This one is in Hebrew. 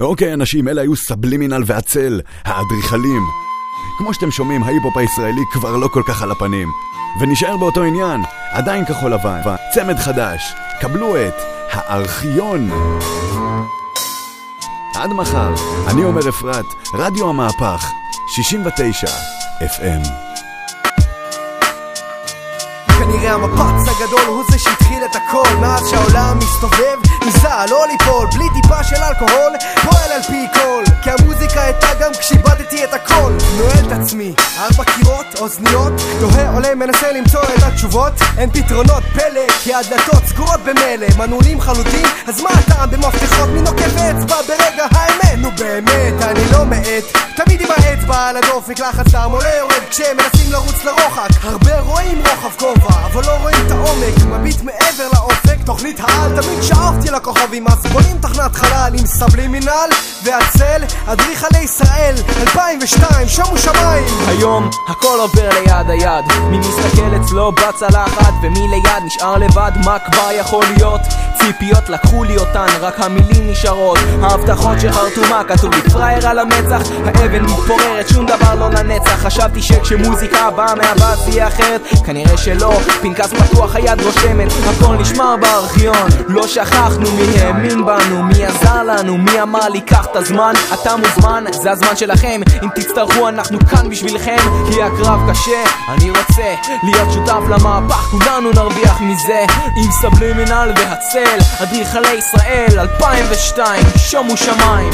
אוקיי, אנשים, אלה היו סבלימינל והצל, האדריכלים. כמו שאתם שומעים, ההיפ-הופ הישראלי כבר לא כל כך על הפנים. ונשאר באותו עניין, עדיין כחול לבן, צמד חדש, קבלו את הארכיון. עד מחר, אני אומר אפרת, רדיו המהפך, 69 FM. כנראה המפץ הגדול הוא זה שהתחיל את הכל מאז שהעולם מסתובב, ניסה לא ליפול בלי אלכוהול, פועל על פי כל כי המוזיקה הייתה גם כשאיבדתי את הכל. נועל את עצמי, ארבע קירות, אוזניות תוהה, עולה, מנסה למצוא את התשובות. אין פתרונות פלא, כי הדלתות סגורות במילא. מנעולים חלוטין, אז מה הטעם במפתחות? מי נוקב אצבע ברגע האמת? נו באמת, אני לא מאט. תמיד עם האצבע על הדופק, לחץ דם עולה יורד כשמנסים לרוץ לרוחק הרבה רואים רוחב כובע, אבל לא תוכנית העל תמיד שאפתי לכוכבים אז בונים תחנת חלל עם סבלימינל והצל, אדריכלי ישראל 2002, שומו שמיים היום? הכל עובר ליד היד. מי מסתכל אצלו בצלחת ומי ליד נשאר לבד? מה כבר יכול להיות? ציפיות לקחו לי אותן רק המילים נשארות. ההבטחות שחרטו מה כתוב לי? פראייר על המצח. האבן מתפוררת שום דבר לא לנצח חשבתי שכשמוזיקה באה מהבאז תהיה אחרת. כנראה שלא. פנקס פתוח היד רושמת. הכל נשמר בארכיון. לא שכחנו מי האמין בנו מי עזר לנו מי אמר לי קח את הזמן אתה מוזמן זה הזמן שלכם. אם תצטרכו אנחנו כאן בשבילכם כי הקרב קשה. אני רוצה להיות שותף למהפך כולנו נרוויח מזה. עם סבלימינל והצל אדריכלי ישראל 2002 שומו שמיים